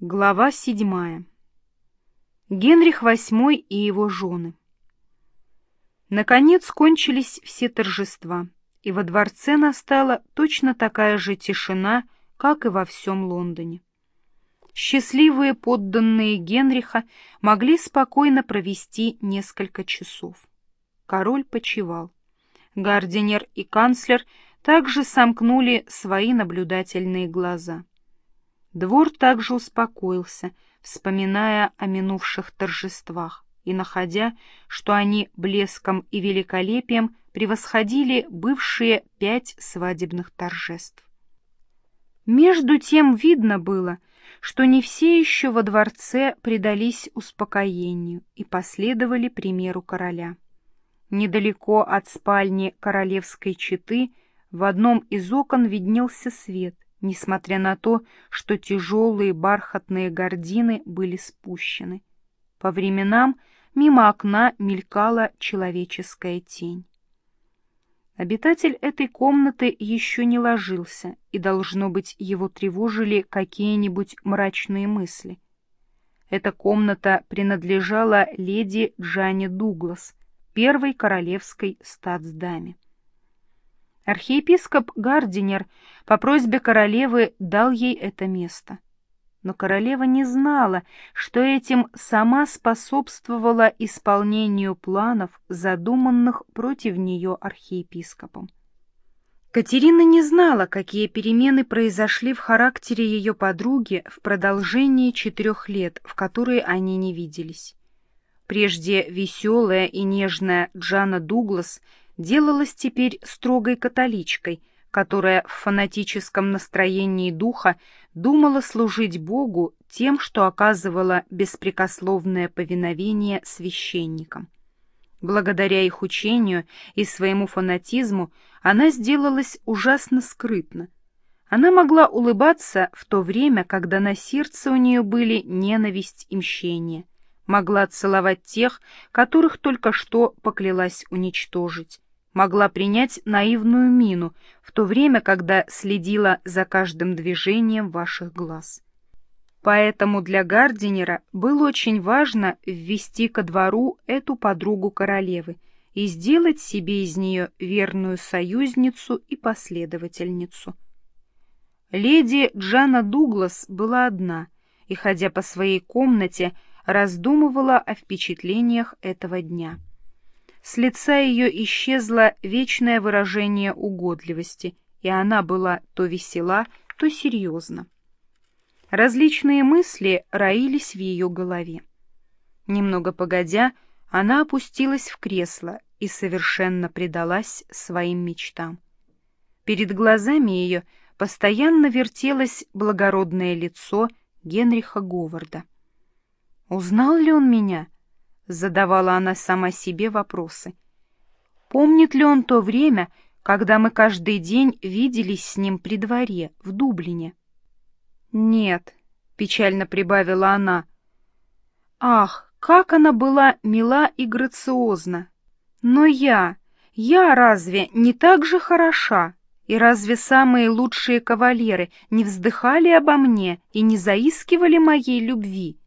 Глава седьмая. Генрих VIII и его жены. Наконец кончились все торжества, и во дворце настала точно такая же тишина, как и во всем Лондоне. Счастливые подданные Генриха могли спокойно провести несколько часов. Король почевал. Гардинер и канцлер также сомкнули свои наблюдательные глаза. Двор также успокоился, вспоминая о минувших торжествах и находя, что они блеском и великолепием превосходили бывшие пять свадебных торжеств. Между тем видно было, что не все еще во дворце предались успокоению и последовали примеру короля. Недалеко от спальни королевской четы в одном из окон виднелся свет — несмотря на то, что тяжелые бархатные гардины были спущены. По временам мимо окна мелькала человеческая тень. Обитатель этой комнаты еще не ложился, и, должно быть, его тревожили какие-нибудь мрачные мысли. Эта комната принадлежала леди Джане Дуглас, первой королевской статсдаме. Архиепископ Гардинер по просьбе королевы дал ей это место. Но королева не знала, что этим сама способствовала исполнению планов, задуманных против нее архиепископом. Катерина не знала, какие перемены произошли в характере ее подруги в продолжении четырех лет, в которые они не виделись. Прежде веселая и нежная Джана Дуглас делалась теперь строгой католичкой, которая в фанатическом настроении духа думала служить Богу тем, что оказывала беспрекословное повиновение священникам. Благодаря их учению и своему фанатизму она сделалась ужасно скрытна. Она могла улыбаться в то время, когда на сердце у нее были ненависть и мщение, могла целовать тех, которых только что поклялась уничтожить, могла принять наивную мину в то время, когда следила за каждым движением ваших глаз. Поэтому для Гардинера было очень важно ввести ко двору эту подругу королевы и сделать себе из нее верную союзницу и последовательницу. Леди Джана Дуглас была одна и, ходя по своей комнате, раздумывала о впечатлениях этого дня. С лица ее исчезло вечное выражение угодливости, и она была то весела, то серьезна. Различные мысли роились в ее голове. Немного погодя, она опустилась в кресло и совершенно предалась своим мечтам. Перед глазами ее постоянно вертелось благородное лицо Генриха Говарда. Узнал ли он меня? — задавала она сама себе вопросы. Помнит ли он то время, когда мы каждый день виделись с ним при дворе, в Дублине? Нет, печально прибавила она. Ах, как она была мила и грациозна! Но я, я разве не так же хороша? И разве самые лучшие кавалеры не вздыхали обо мне и не заискивали моей любви?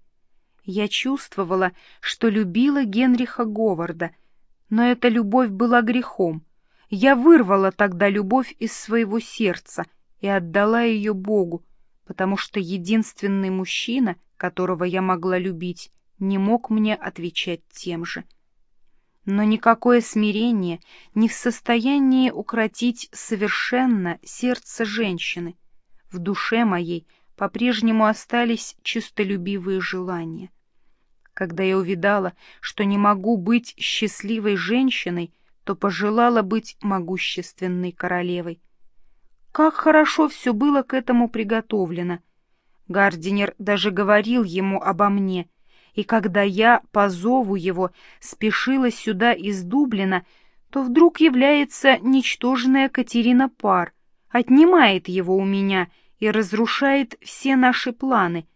Я чувствовала, что любила Генриха Говарда, но эта любовь была грехом. Я вырвала тогда любовь из своего сердца и отдала ее Богу, потому что единственный мужчина, которого я могла любить, не мог мне отвечать тем же. Но никакое смирение не в состоянии укротить совершенно сердце женщины. В душе моей — по-прежнему остались чистолюбивые желания. Когда я увидала, что не могу быть счастливой женщиной, то пожелала быть могущественной королевой. Как хорошо все было к этому приготовлено. Гардинер даже говорил ему обо мне, и когда я, по зову его, спешила сюда из Дублина, то вдруг является ничтожная Катерина Пар, отнимает его у меня — и разрушает все наши планы.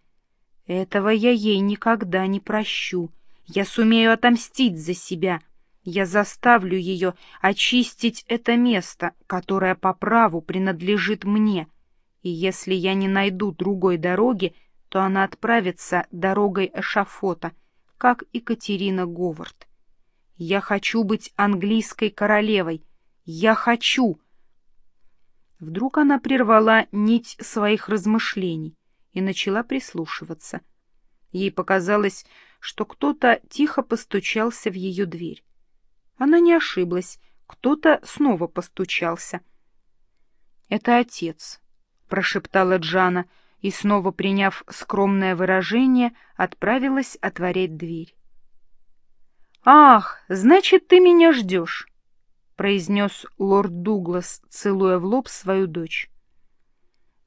Этого я ей никогда не прощу. Я сумею отомстить за себя. Я заставлю ее очистить это место, которое по праву принадлежит мне. И если я не найду другой дороги, что она отправится дорогой эшафота, как Екатерина Говард. Я хочу быть английской королевой. Я хочу. Вдруг она прервала нить своих размышлений и начала прислушиваться. Ей показалось, что кто-то тихо постучался в ее дверь. Она не ошиблась, кто-то снова постучался. «Это отец», — прошептала Джана, и, снова приняв скромное выражение, отправилась отворять дверь. «Ах, значит, ты меня ждешь!» — произнес лорд Дуглас, целуя в лоб свою дочь.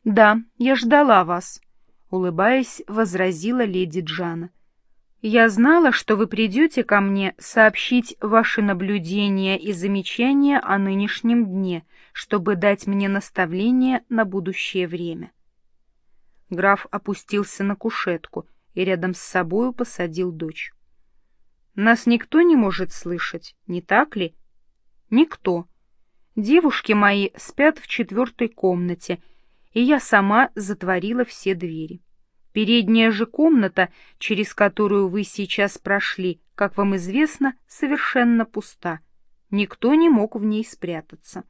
«Да, я ждала вас», — улыбаясь, возразила леди Джана. «Я знала, что вы придете ко мне сообщить ваши наблюдения и замечания о нынешнем дне, чтобы дать мне наставление на будущее время». Граф опустился на кушетку и рядом с собою посадил дочь. «Нас никто не может слышать, не так ли?» «Никто. Девушки мои спят в четвертой комнате, и я сама затворила все двери». Передняя же комната, через которую вы сейчас прошли, как вам известно, совершенно пуста. Никто не мог в ней спрятаться.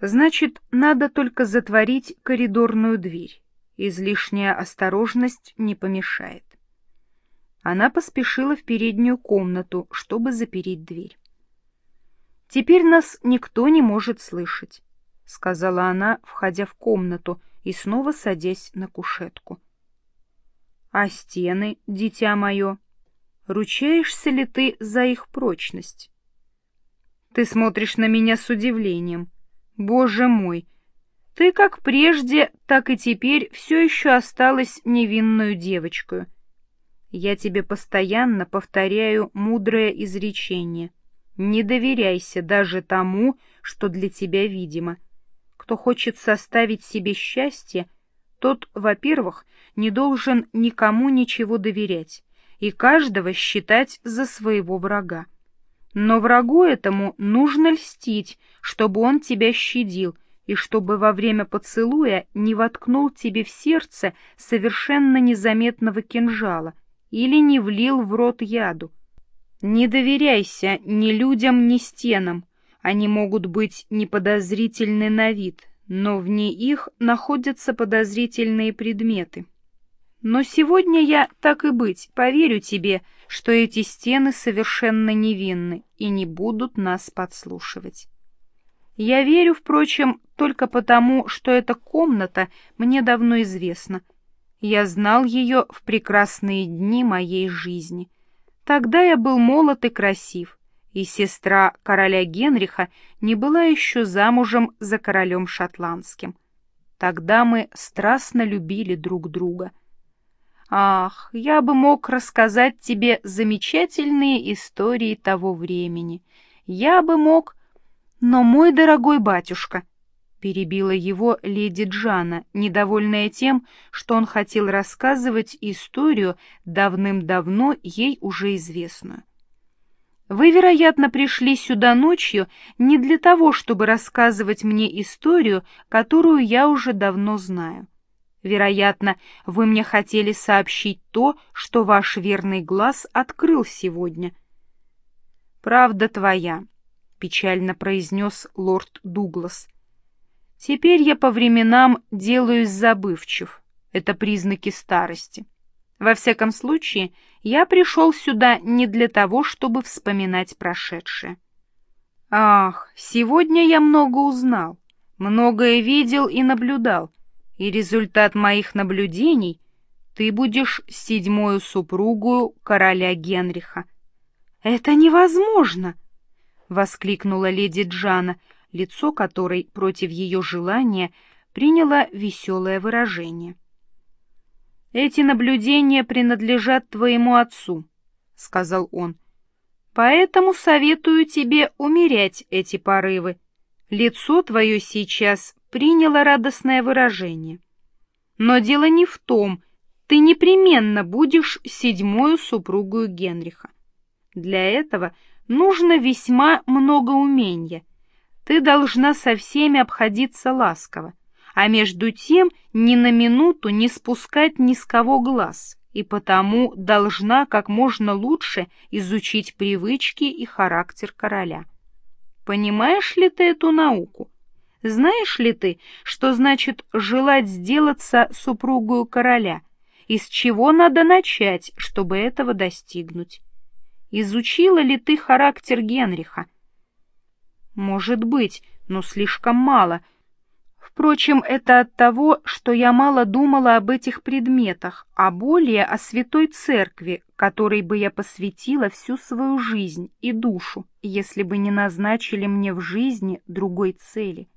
Значит, надо только затворить коридорную дверь. Излишняя осторожность не помешает. Она поспешила в переднюю комнату, чтобы запереть дверь. «Теперь нас никто не может слышать», — сказала она, входя в комнату и снова садясь на кушетку. А стены, дитя мое, ручаешься ли ты за их прочность? Ты смотришь на меня с удивлением. Боже мой! Ты как прежде, так и теперь все еще осталась невинную девочкой. Я тебе постоянно повторяю мудрое изречение. Не доверяйся даже тому, что для тебя видимо. Кто хочет составить себе счастье, тот, во-первых, не должен никому ничего доверять и каждого считать за своего врага. Но врагу этому нужно льстить, чтобы он тебя щадил, и чтобы во время поцелуя не воткнул тебе в сердце совершенно незаметного кинжала или не влил в рот яду. Не доверяйся ни людям, ни стенам, они могут быть неподозрительны на вид, но вне их находятся подозрительные предметы. Но сегодня я, так и быть, поверю тебе, что эти стены совершенно невинны и не будут нас подслушивать. Я верю, впрочем, только потому, что эта комната мне давно известна. Я знал ее в прекрасные дни моей жизни. Тогда я был молод и красив, и сестра короля Генриха не была еще замужем за королем шотландским. Тогда мы страстно любили друг друга — Ах, я бы мог рассказать тебе замечательные истории того времени. Я бы мог... Но, мой дорогой батюшка, — перебила его леди Джана, недовольная тем, что он хотел рассказывать историю, давным-давно ей уже известную. Вы, вероятно, пришли сюда ночью не для того, чтобы рассказывать мне историю, которую я уже давно знаю. Вероятно, вы мне хотели сообщить то, что ваш верный глаз открыл сегодня. «Правда твоя», — печально произнес лорд Дуглас. «Теперь я по временам делаюсь забывчив. Это признаки старости. Во всяком случае, я пришел сюда не для того, чтобы вспоминать прошедшее. Ах, сегодня я много узнал, многое видел и наблюдал» и результат моих наблюдений ты будешь седьмую супругу короля Генриха. — Это невозможно! — воскликнула леди Джана, лицо которой против ее желания приняло веселое выражение. — Эти наблюдения принадлежат твоему отцу, — сказал он. — Поэтому советую тебе умерять эти порывы. Лицо твое сейчас приняло радостное выражение. Но дело не в том, ты непременно будешь седьмую супругою Генриха. Для этого нужно весьма много умения. Ты должна со всеми обходиться ласково, а между тем ни на минуту не спускать ни с кого глаз, и потому должна как можно лучше изучить привычки и характер короля. Понимаешь ли ты эту науку? Знаешь ли ты, что значит желать сделаться супругою короля? Из чего надо начать, чтобы этого достигнуть? Изучила ли ты характер Генриха? Может быть, но слишком мало. Впрочем, это от того, что я мало думала об этих предметах, а более о Святой Церкви, которой бы я посвятила всю свою жизнь и душу, если бы не назначили мне в жизни другой цели.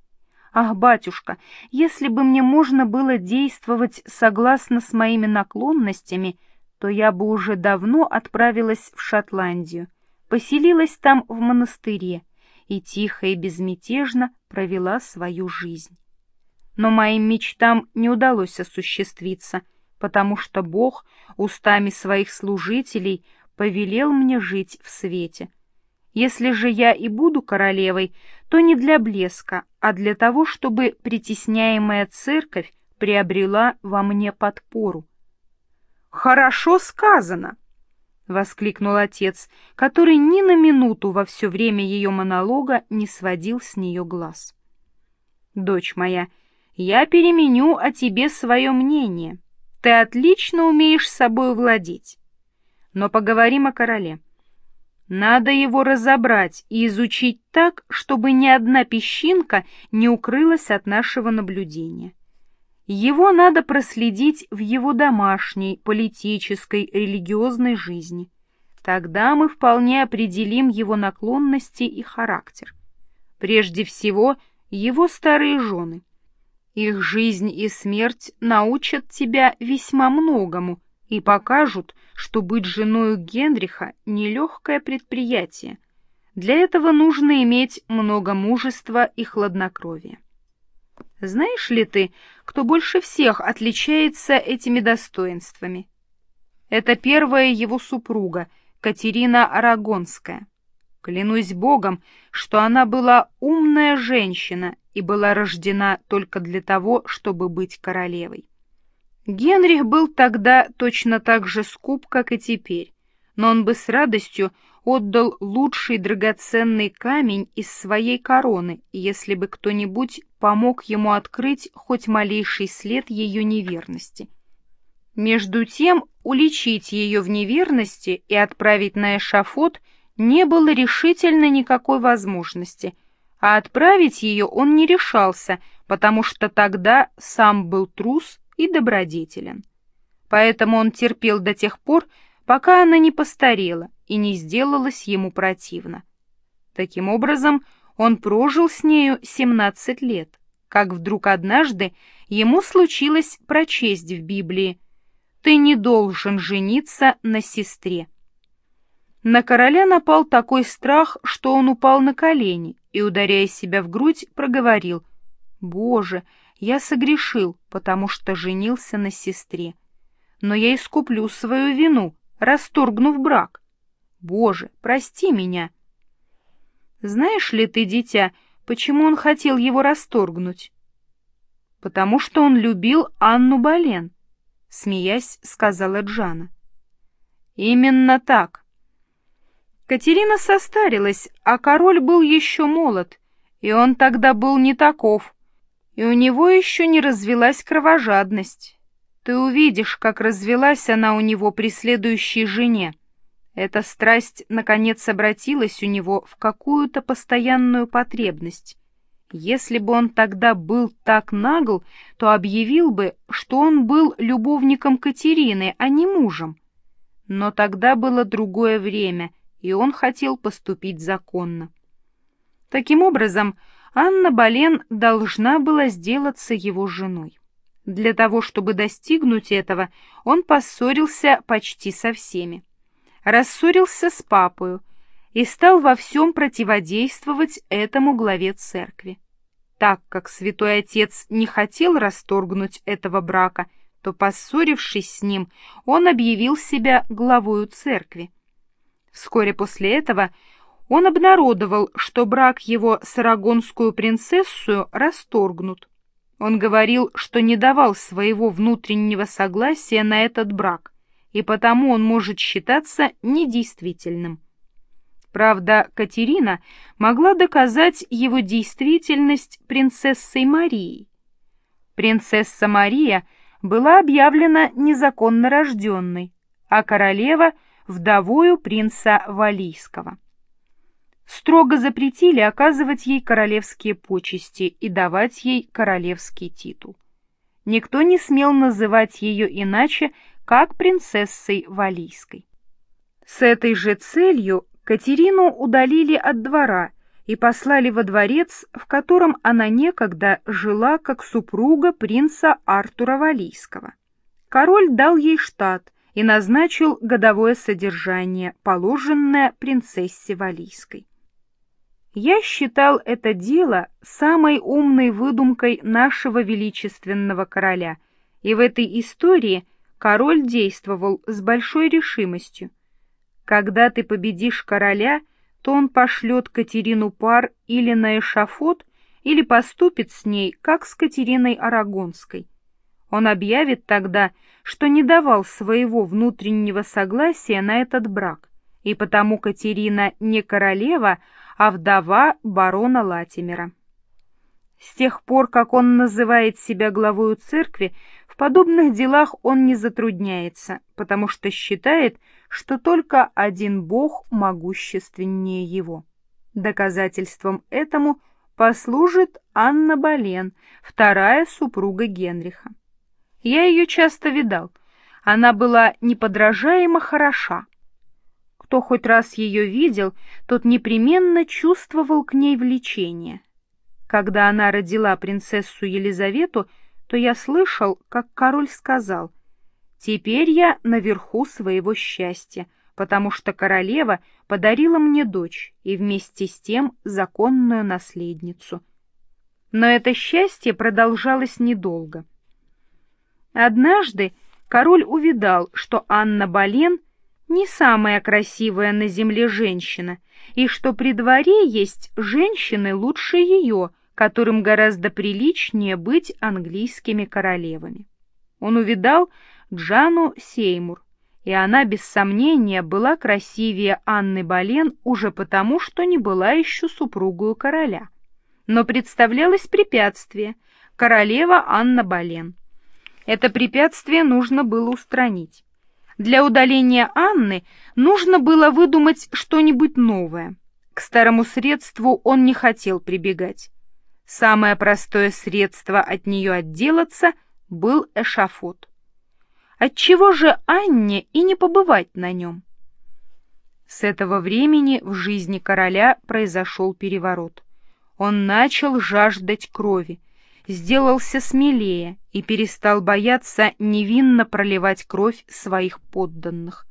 Ах, батюшка, если бы мне можно было действовать согласно с моими наклонностями, то я бы уже давно отправилась в Шотландию, поселилась там в монастыре, и тихо и безмятежно провела свою жизнь. Но моим мечтам не удалось осуществиться, потому что Бог устами своих служителей повелел мне жить в свете. Если же я и буду королевой, то не для блеска, а для того, чтобы притесняемая церковь приобрела во мне подпору. «Хорошо сказано!» — воскликнул отец, который ни на минуту во все время ее монолога не сводил с нее глаз. «Дочь моя, я переменю о тебе свое мнение. Ты отлично умеешь собой владеть. Но поговорим о короле. Надо его разобрать и изучить так, чтобы ни одна песчинка не укрылась от нашего наблюдения. Его надо проследить в его домашней, политической, религиозной жизни. Тогда мы вполне определим его наклонности и характер. Прежде всего, его старые жены. Их жизнь и смерть научат тебя весьма многому и покажут, что быть женою Генриха — нелегкое предприятие. Для этого нужно иметь много мужества и хладнокровия. Знаешь ли ты, кто больше всех отличается этими достоинствами? Это первая его супруга, Катерина Арагонская. Клянусь Богом, что она была умная женщина и была рождена только для того, чтобы быть королевой. Генрих был тогда точно так же скуп, как и теперь, но он бы с радостью отдал лучший драгоценный камень из своей короны, если бы кто-нибудь помог ему открыть хоть малейший след ее неверности. Между тем, уличить ее в неверности и отправить на эшафот не было решительно никакой возможности, а отправить ее он не решался, потому что тогда сам был трус и добродетелен. Поэтому он терпел до тех пор, пока она не постарела и не сделалась ему противна. Таким образом, он прожил с нею 17 лет, как вдруг однажды ему случилось прочесть в Библии «Ты не должен жениться на сестре». На короля напал такой страх, что он упал на колени и, ударяя себя в грудь, проговорил «Боже, я согрешил, потому что женился на сестре. Но я искуплю свою вину, расторгнув брак. Боже, прости меня. Знаешь ли ты, дитя, почему он хотел его расторгнуть? Потому что он любил Анну Болен, смеясь, сказала Джана. Именно так. Катерина состарилась, а король был еще молод, и он тогда был не таков, и у него еще не развелась кровожадность. Ты увидишь, как развелась она у него при следующей жене. Эта страсть, наконец, обратилась у него в какую-то постоянную потребность. Если бы он тогда был так нагл, то объявил бы, что он был любовником Катерины, а не мужем. Но тогда было другое время, и он хотел поступить законно. Таким образом, Анна Болен должна была сделаться его женой. Для того, чтобы достигнуть этого, он поссорился почти со всеми. Рассорился с папою и стал во всем противодействовать этому главе церкви. Так как святой отец не хотел расторгнуть этого брака, то, поссорившись с ним, он объявил себя главою церкви. Вскоре после этого он обнародовал, что брак его с арагонскую принцессою расторгнут. Он говорил, что не давал своего внутреннего согласия на этот брак, и потому он может считаться недействительным. Правда, Катерина могла доказать его действительность принцессой Марией. Принцесса Мария была объявлена незаконно рожденной, а королева — вдовою принца Валийского. Строго запретили оказывать ей королевские почести и давать ей королевский титул. Никто не смел называть ее иначе, как принцессой Валийской. С этой же целью Катерину удалили от двора и послали во дворец, в котором она некогда жила как супруга принца Артура Валийского. Король дал ей штат и назначил годовое содержание, положенное принцессе Валийской. Я считал это дело самой умной выдумкой нашего величественного короля, и в этой истории король действовал с большой решимостью. Когда ты победишь короля, то он пошлет Катерину пар или на эшафот, или поступит с ней, как с Катериной Арагонской. Он объявит тогда, что не давал своего внутреннего согласия на этот брак, и потому Катерина не королева, а вдова барона Латимера. С тех пор, как он называет себя главою церкви, в подобных делах он не затрудняется, потому что считает, что только один бог могущественнее его. Доказательством этому послужит Анна Болен, вторая супруга Генриха. Я ее часто видал. Она была неподражаемо хороша. Кто хоть раз ее видел, тот непременно чувствовал к ней влечение. Когда она родила принцессу Елизавету, то я слышал, как король сказал, «Теперь я наверху своего счастья, потому что королева подарила мне дочь и вместе с тем законную наследницу». Но это счастье продолжалось недолго. Однажды король увидал, что Анна Болен не самая красивая на земле женщина, и что при дворе есть женщины лучше ее — которым гораздо приличнее быть английскими королевами. Он увидал Джану Сеймур, и она, без сомнения, была красивее Анны Болен уже потому, что не была еще супругою короля. Но представлялось препятствие — королева Анна Болен. Это препятствие нужно было устранить. Для удаления Анны нужно было выдумать что-нибудь новое. К старому средству он не хотел прибегать. Самое простое средство от нее отделаться был эшафот. Отчего же Анне и не побывать на нем? С этого времени в жизни короля произошел переворот. Он начал жаждать крови, сделался смелее и перестал бояться невинно проливать кровь своих подданных.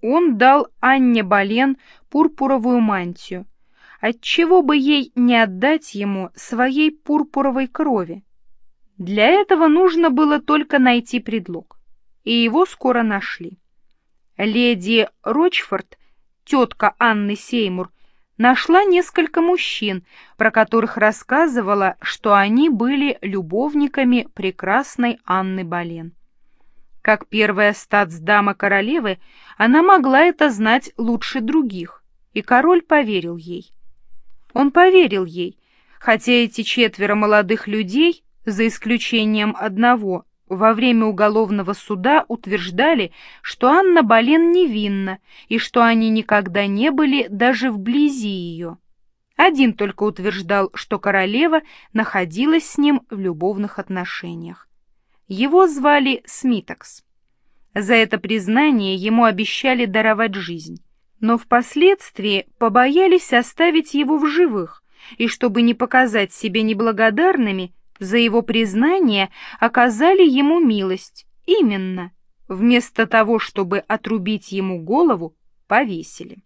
Он дал Анне Болен пурпуровую мантию — отчего бы ей не отдать ему своей пурпуровой крови? Для этого нужно было только найти предлог, и его скоро нашли. Леди Рочфорд, тетка Анны Сеймур, нашла несколько мужчин, про которых рассказывала, что они были любовниками прекрасной Анны Болен. Как первая статсдама королевы, она могла это знать лучше других, и король поверил ей. Он поверил ей, хотя эти четверо молодых людей, за исключением одного, во время уголовного суда утверждали, что Анна Болен невинна и что они никогда не были даже вблизи ее. Один только утверждал, что королева находилась с ним в любовных отношениях. Его звали Смитокс. За это признание ему обещали даровать жизнь но впоследствии побоялись оставить его в живых, и чтобы не показать себе неблагодарными, за его признание оказали ему милость, именно, вместо того, чтобы отрубить ему голову, повесили.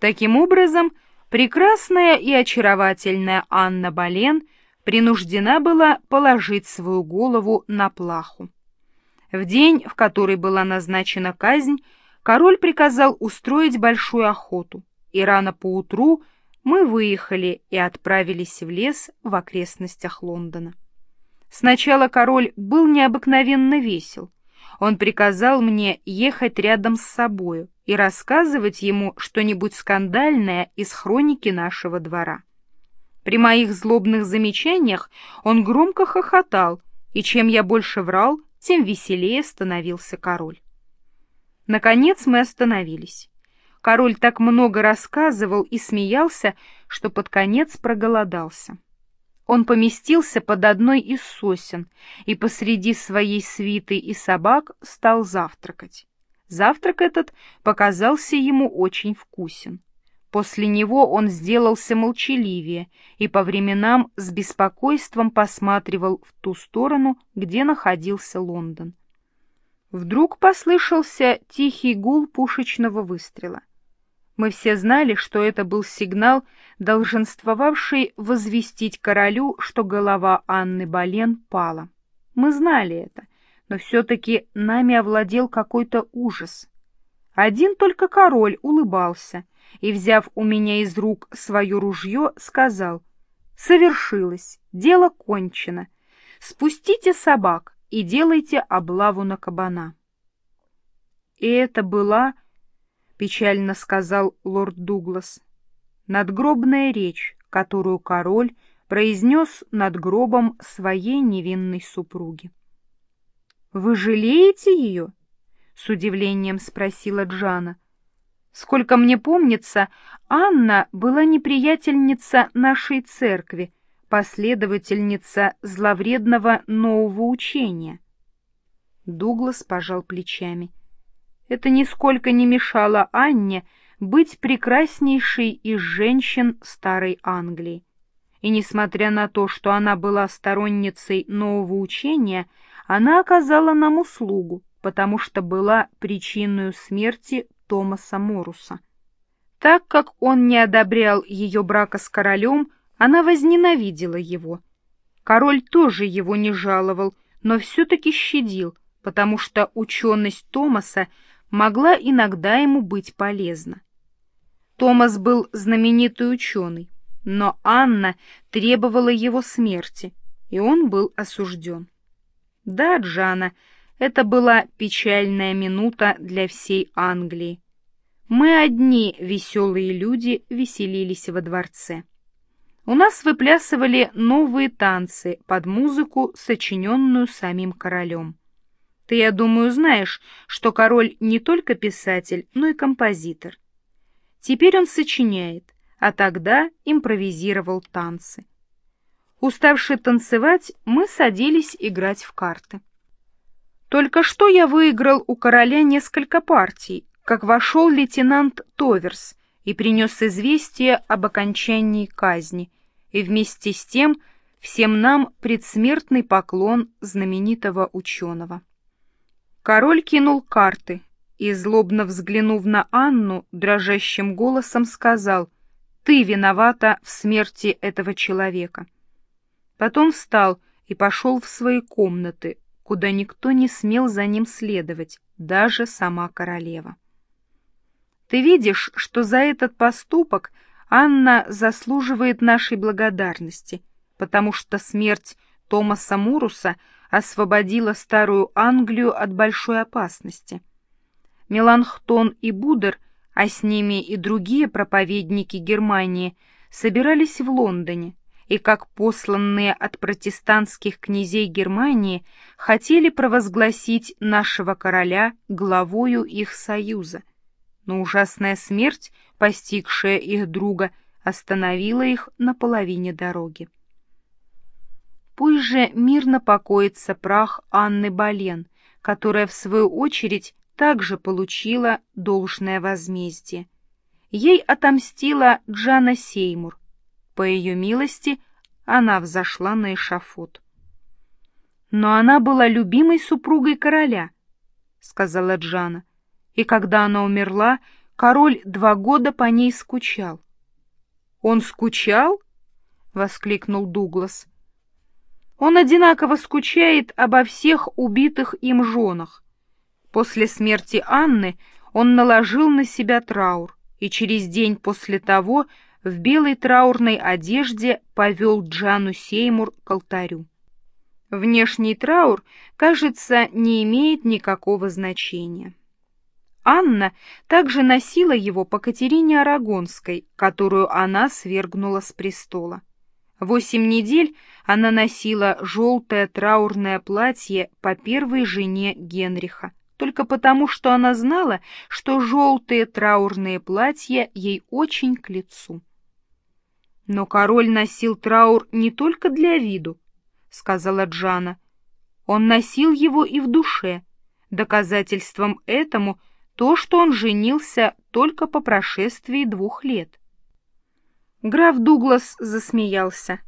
Таким образом, прекрасная и очаровательная Анна Болен принуждена была положить свою голову на плаху. В день, в который была назначена казнь, король приказал устроить большую охоту, и рано поутру мы выехали и отправились в лес в окрестностях Лондона. Сначала король был необыкновенно весел. Он приказал мне ехать рядом с собою и рассказывать ему что-нибудь скандальное из хроники нашего двора. При моих злобных замечаниях он громко хохотал, и чем я больше врал, тем веселее становился король. Наконец мы остановились. Король так много рассказывал и смеялся, что под конец проголодался. Он поместился под одной из сосен и посреди своей свиты и собак стал завтракать. Завтрак этот показался ему очень вкусен. После него он сделался молчаливее и по временам с беспокойством посматривал в ту сторону, где находился Лондон. Вдруг послышался тихий гул пушечного выстрела. Мы все знали, что это был сигнал, долженствовавший возвестить королю, что голова Анны Болен пала. Мы знали это, но все-таки нами овладел какой-то ужас. Один только король улыбался и, взяв у меня из рук свое ружье, сказал «Совершилось, дело кончено. Спустите собак и делайте облаву на кабана». И это была — печально сказал лорд Дуглас. «Надгробная речь, которую король произнес над гробом своей невинной супруги». «Вы жалеете ее?» — с удивлением спросила Джана. «Сколько мне помнится, Анна была неприятельница нашей церкви, последовательница зловредного нового учения». Дуглас пожал плечами. — это нисколько не мешало Анне быть прекраснейшей из женщин старой Англии. И несмотря на то, что она была сторонницей нового учения, она оказала нам услугу, потому что была причиной смерти Томаса Моруса. Так как он не одобрял ее брака с королем, она возненавидела его. Король тоже его не жаловал, но все-таки щадил, потому что ученость Томаса могла иногда ему быть полезна. Томас был знаменитый ученый, но Анна требовала его смерти, и он был осужден. Да, Джана, это была печальная минута для всей Англии. Мы одни, веселые люди, веселились во дворце. У нас выплясывали новые танцы под музыку, сочиненную самим королем. Ты, я думаю, знаешь, что король не только писатель, но и композитор. Теперь он сочиняет, а тогда импровизировал танцы. Уставшие танцевать, мы садились играть в карты. Только что я выиграл у короля несколько партий, как вошел лейтенант Товерс и принес известие об окончании казни, и вместе с тем всем нам предсмертный поклон знаменитого ученого. Король кинул карты и, злобно взглянув на Анну, дрожащим голосом сказал «Ты виновата в смерти этого человека». Потом встал и пошел в свои комнаты, куда никто не смел за ним следовать, даже сама королева. Ты видишь, что за этот поступок Анна заслуживает нашей благодарности, потому что смерть Томаса Муруса — освободила старую Англию от большой опасности. Меланхтон и Будер, а с ними и другие проповедники Германии, собирались в Лондоне и, как посланные от протестантских князей Германии, хотели провозгласить нашего короля главою их союза. Но ужасная смерть, постигшая их друга, остановила их на половине дороги. Пусть же мирно покоится прах Анны Болен, которая, в свою очередь, также получила должное возмездие. Ей отомстила Джана Сеймур. По ее милости она взошла на эшафот. «Но она была любимой супругой короля», — сказала Джана, «и когда она умерла, король два года по ней скучал». «Он скучал?» — воскликнул Дуглас. Он одинаково скучает обо всех убитых им женах. После смерти Анны он наложил на себя траур, и через день после того в белой траурной одежде повел Джану Сеймур к алтарю. Внешний траур, кажется, не имеет никакого значения. Анна также носила его по Катерине Арагонской, которую она свергнула с престола. Восемь недель она носила желтое траурное платье по первой жене Генриха, только потому, что она знала, что желтые траурные платья ей очень к лицу. Но король носил траур не только для виду, — сказала Джана. Он носил его и в душе. Доказательством этому то, что он женился только по прошествии двух лет. Граф Дуглас засмеялся.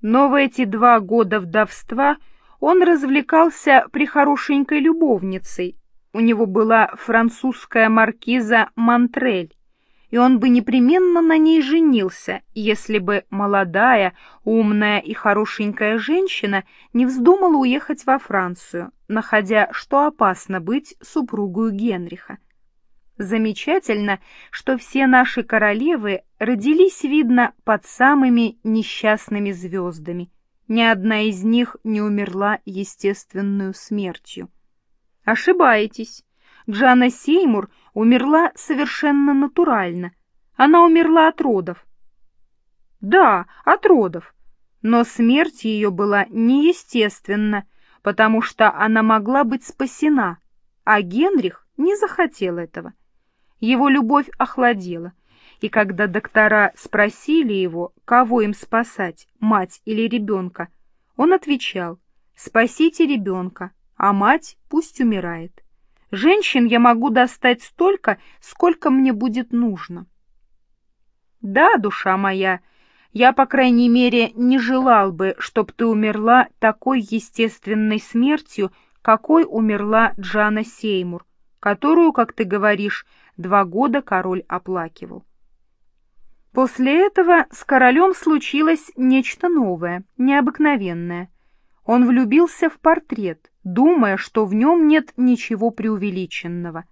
Но в эти два года вдовства он развлекался при хорошенькой любовницей. У него была французская маркиза Монтрель, и он бы непременно на ней женился, если бы молодая, умная и хорошенькая женщина не вздумала уехать во Францию, находя, что опасно быть супругою Генриха. Замечательно, что все наши королевы родились, видно, под самыми несчастными звездами. Ни одна из них не умерла естественную смертью. Ошибаетесь. Джана Сеймур умерла совершенно натурально. Она умерла от родов. Да, от родов. Но смерть ее была неестественна, потому что она могла быть спасена, а Генрих не захотел этого. Его любовь охладела, и когда доктора спросили его, кого им спасать, мать или ребенка, он отвечал «Спасите ребенка, а мать пусть умирает». Женщин я могу достать столько, сколько мне будет нужно. Да, душа моя, я, по крайней мере, не желал бы, чтоб ты умерла такой естественной смертью, какой умерла Джана Сеймур, которую, как ты говоришь, два года король оплакивал. После этого с королем случилось нечто новое, необыкновенное. Он влюбился в портрет, думая, что в нем нет ничего преувеличенного.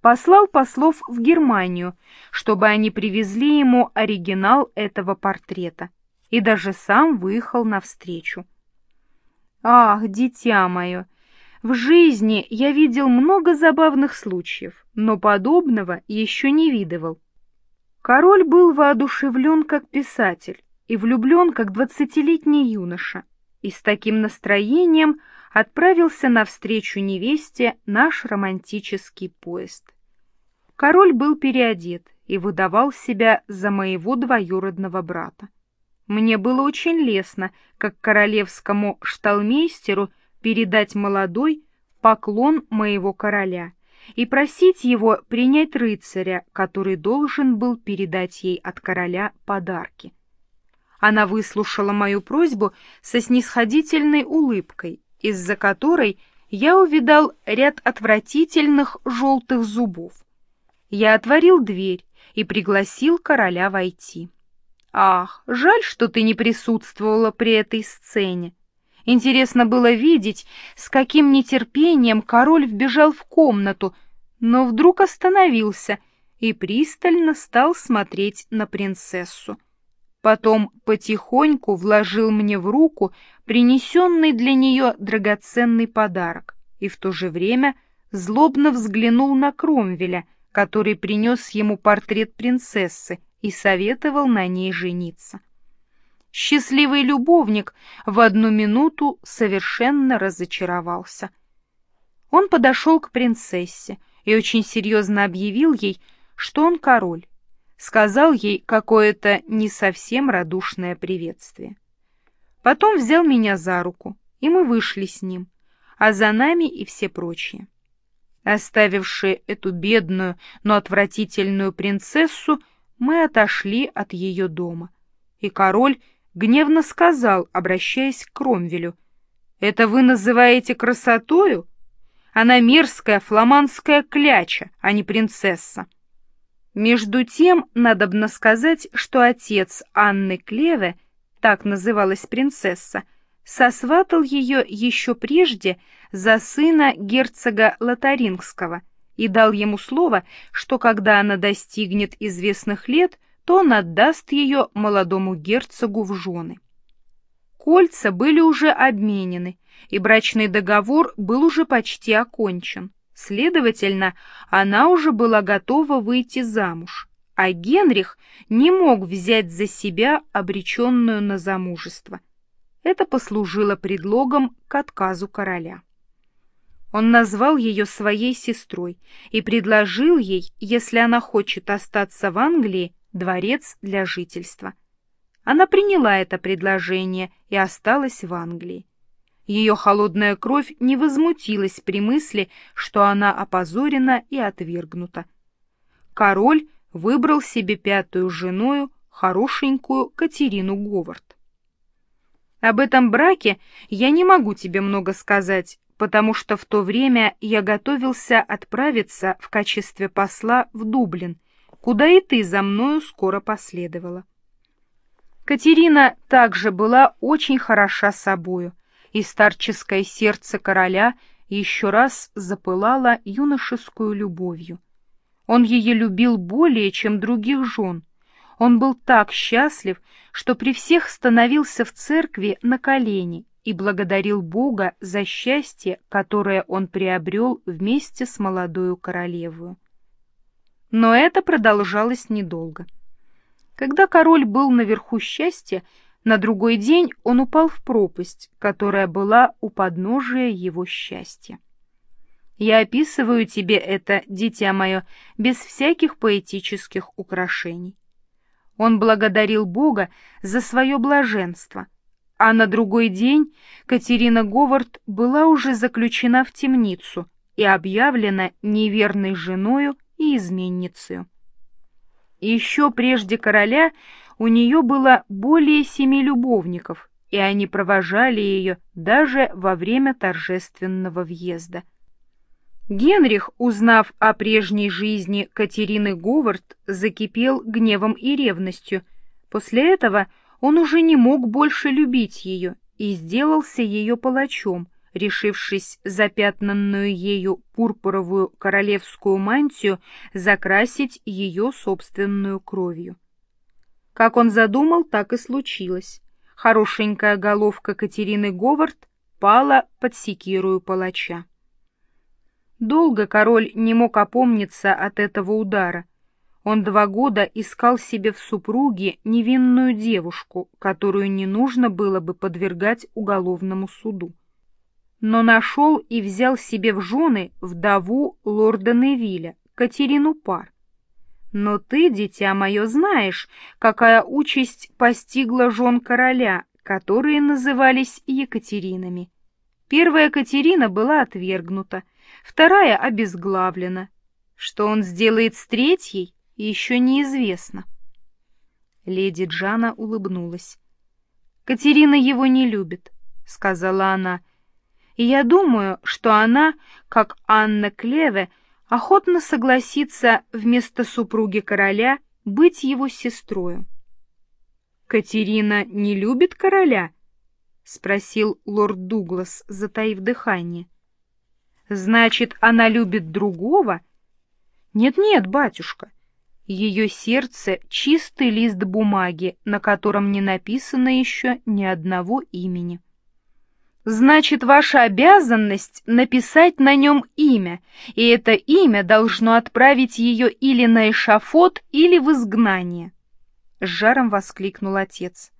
Послал послов в Германию, чтобы они привезли ему оригинал этого портрета, и даже сам выехал навстречу. «Ах, дитя мое, в жизни я видел много забавных случаев, но подобного еще не видывал. Король был воодушевлен как писатель и влюблен как двадцатилетний юноша, и с таким настроением – отправился навстречу невесте наш романтический поезд. Король был переодет и выдавал себя за моего двоюродного брата. Мне было очень лестно, как королевскому шталмейстеру, передать молодой поклон моего короля и просить его принять рыцаря, который должен был передать ей от короля подарки. Она выслушала мою просьбу со снисходительной улыбкой из-за которой я увидал ряд отвратительных желтых зубов. Я отворил дверь и пригласил короля войти. Ах, жаль, что ты не присутствовала при этой сцене. Интересно было видеть, с каким нетерпением король вбежал в комнату, но вдруг остановился и пристально стал смотреть на принцессу. Потом потихоньку вложил мне в руку принесенный для нее драгоценный подарок и в то же время злобно взглянул на Кромвеля, который принес ему портрет принцессы и советовал на ней жениться. Счастливый любовник в одну минуту совершенно разочаровался. Он подошел к принцессе и очень серьезно объявил ей, что он король, сказал ей какое-то не совсем радушное приветствие. Потом взял меня за руку, и мы вышли с ним, а за нами и все прочие. Оставивши эту бедную, но отвратительную принцессу, мы отошли от ее дома. И король гневно сказал, обращаясь к Кромвелю, «Это вы называете красотою? Она мерзкая фламандская кляча, а не принцесса». Между тем, надобно сказать, что отец Анны Клеве так называлась принцесса, сосватал ее еще прежде за сына герцога Лотарингского и дал ему слово, что когда она достигнет известных лет, то он отдаст ее молодому герцогу в жены. Кольца были уже обменены, и брачный договор был уже почти окончен. Следовательно, она уже была готова выйти замуж, а Генрих не мог взять за себя обреченную на замужество. Это послужило предлогом к отказу короля. Он назвал ее своей сестрой и предложил ей, если она хочет остаться в Англии, дворец для жительства. Она приняла это предложение и осталась в Англии. Ее холодная кровь не возмутилась при мысли, что она опозорена и отвергнута. Король выбрал себе пятую женою, хорошенькую Катерину Говард. Об этом браке я не могу тебе много сказать, потому что в то время я готовился отправиться в качестве посла в Дублин, куда и ты за мною скоро последовала. Катерина также была очень хороша собою, и старческое сердце короля еще раз запылало юношескую любовью. Он ее любил более, чем других жен. Он был так счастлив, что при всех становился в церкви на колени и благодарил Бога за счастье, которое он приобрел вместе с молодою королевою. Но это продолжалось недолго. Когда король был наверху счастья, на другой день он упал в пропасть, которая была у подножия его счастья. Я описываю тебе это, дитя мое, без всяких поэтических украшений. Он благодарил Бога за свое блаженство, а на другой день Катерина Говард была уже заключена в темницу и объявлена неверной женою и изменницей. Еще прежде короля у нее было более семи любовников, и они провожали ее даже во время торжественного въезда — Генрих, узнав о прежней жизни Катерины Говард, закипел гневом и ревностью. После этого он уже не мог больше любить ее и сделался ее палачом, решившись запятнанную ею пурпуровую королевскую мантию закрасить ее собственную кровью. Как он задумал, так и случилось. Хорошенькая головка Катерины Говард пала под секирую палача. Долго король не мог опомниться от этого удара. Он два года искал себе в супруге невинную девушку, которую не нужно было бы подвергать уголовному суду. Но нашел и взял себе в жены вдову лорда Невиля, Катерину Пар. Но ты, дитя мое, знаешь, какая участь постигла жен короля, которые назывались Екатеринами. Первая Катерина была отвергнута, вторая обезглавлена. Что он сделает с третьей, еще неизвестно. Леди Джана улыбнулась. «Катерина его не любит», — сказала она. «И я думаю, что она, как Анна Клеве, охотно согласится вместо супруги короля быть его сестрою». «Катерина не любит короля?» — спросил лорд Дуглас, затаив дыхание. Значит, она любит другого? Нет-нет, батюшка. Ее сердце — чистый лист бумаги, на котором не написано еще ни одного имени. Значит, ваша обязанность написать на нем имя, и это имя должно отправить ее или на эшафот, или в изгнание. С жаром воскликнул отец.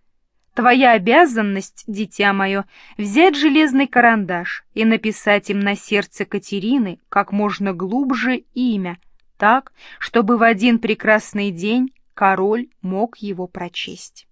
Твоя обязанность, дитя мое, взять железный карандаш и написать им на сердце Катерины как можно глубже имя, так, чтобы в один прекрасный день король мог его прочесть.